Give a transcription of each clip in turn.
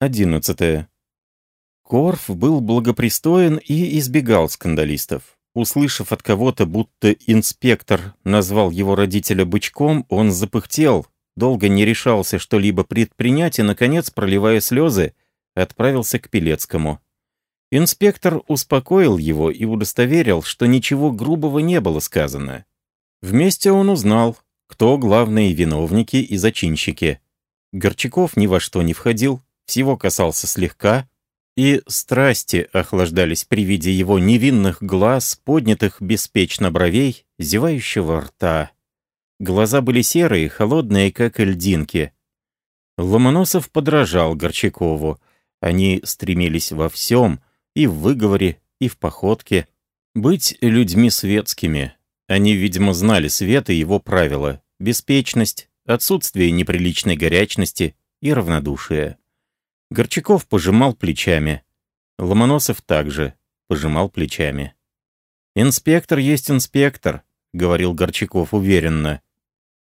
11. Корф был благопристоен и избегал скандалистов. Услышав от кого-то, будто инспектор назвал его родителя бычком, он запыхтел, долго не решался что-либо предпринять и, наконец, проливая слезы, отправился к Пелецкому. Инспектор успокоил его и удостоверил, что ничего грубого не было сказано. Вместе он узнал, кто главные виновники и зачинщики. Горчаков ни во что не входил, всего касался слегка, и страсти охлаждались при виде его невинных глаз, поднятых беспечно бровей, зевающего рта. Глаза были серые, холодные, как льдинки. Ломоносов подражал Горчакову. Они стремились во всем, и в выговоре, и в походке, быть людьми светскими. Они, видимо, знали свет и его правила, беспечность, отсутствие неприличной горячности и равнодушие. Горчаков пожимал плечами. Ломоносов также пожимал плечами. «Инспектор есть инспектор», — говорил Горчаков уверенно.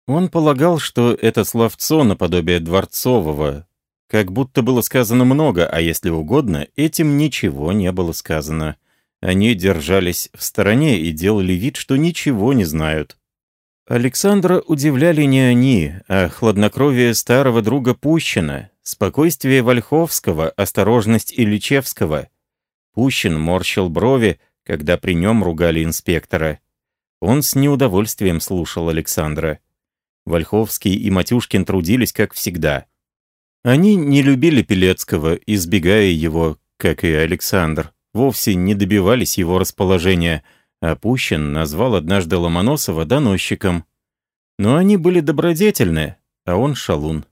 Он полагал, что это словцо наподобие Дворцового. Как будто было сказано много, а если угодно, этим ничего не было сказано. Они держались в стороне и делали вид, что ничего не знают. Александра удивляли не они, а хладнокровие старого друга Пущина, спокойствие Вольховского, осторожность Ильичевского. Пущин морщил брови, когда при нем ругали инспектора. Он с неудовольствием слушал Александра. Вольховский и Матюшкин трудились, как всегда. Они не любили Пелецкого, избегая его, как и Александр, вовсе не добивались его расположения — а Пущин назвал однажды Ломоносова доносчиком. Но они были добродетельны, а он шалун.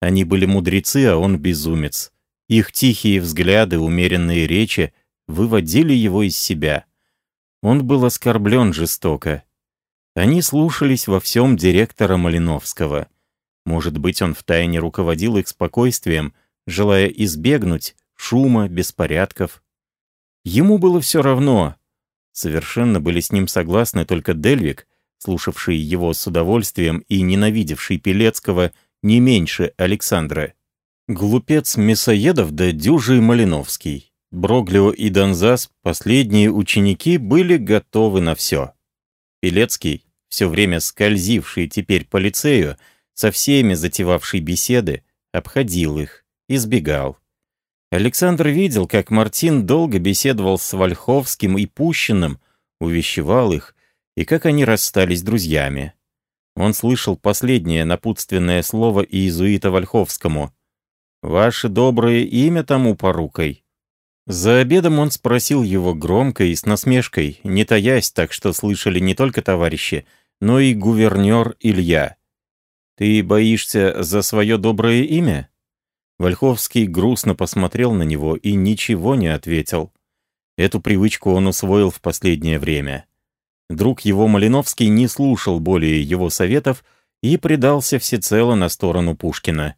Они были мудрецы, а он безумец. Их тихие взгляды, умеренные речи выводили его из себя. Он был оскорблен жестоко. Они слушались во всем директора Малиновского. Может быть, он втайне руководил их спокойствием, желая избегнуть шума, беспорядков. Ему было все равно, Совершенно были с ним согласны только Дельвик, слушавший его с удовольствием и ненавидевший Пелецкого не меньше Александра. Глупец Мясоедов да дюжий Малиновский. Броглио и Донзас, последние ученики, были готовы на все. Пелецкий, все время скользивший теперь по лицею, со всеми затевавший беседы, обходил их, избегал. Александр видел, как Мартин долго беседовал с Вольховским и Пущиным, увещевал их, и как они расстались друзьями. Он слышал последнее напутственное слово иезуита Вольховскому. «Ваше доброе имя тому порукой». За обедом он спросил его громко и с насмешкой, не таясь так, что слышали не только товарищи, но и гувернер Илья. «Ты боишься за свое доброе имя?» Вольховский грустно посмотрел на него и ничего не ответил. Эту привычку он усвоил в последнее время. Друг его Малиновский не слушал более его советов и предался всецело на сторону Пушкина.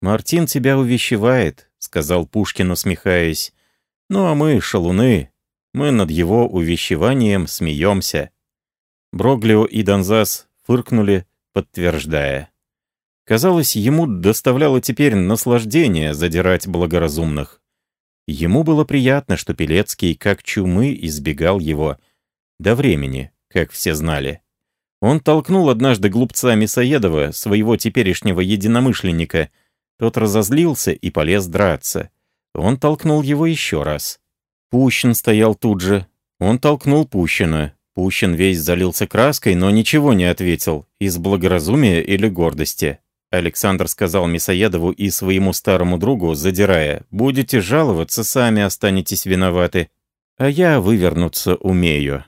«Мартин тебя увещевает», — сказал Пушкин, усмехаясь. «Ну а мы, шалуны, мы над его увещеванием смеемся». Броглио и Донзас фыркнули, подтверждая. Казалось, ему доставляло теперь наслаждение задирать благоразумных. Ему было приятно, что Пелецкий, как чумы, избегал его. До времени, как все знали. Он толкнул однажды глупца Мясоедова, своего теперешнего единомышленника. Тот разозлился и полез драться. Он толкнул его еще раз. Пущин стоял тут же. Он толкнул Пущина. Пущин весь залился краской, но ничего не ответил, из благоразумия или гордости. Александр сказал Мясоедову и своему старому другу, задирая, «Будете жаловаться, сами останетесь виноваты, а я вывернуться умею».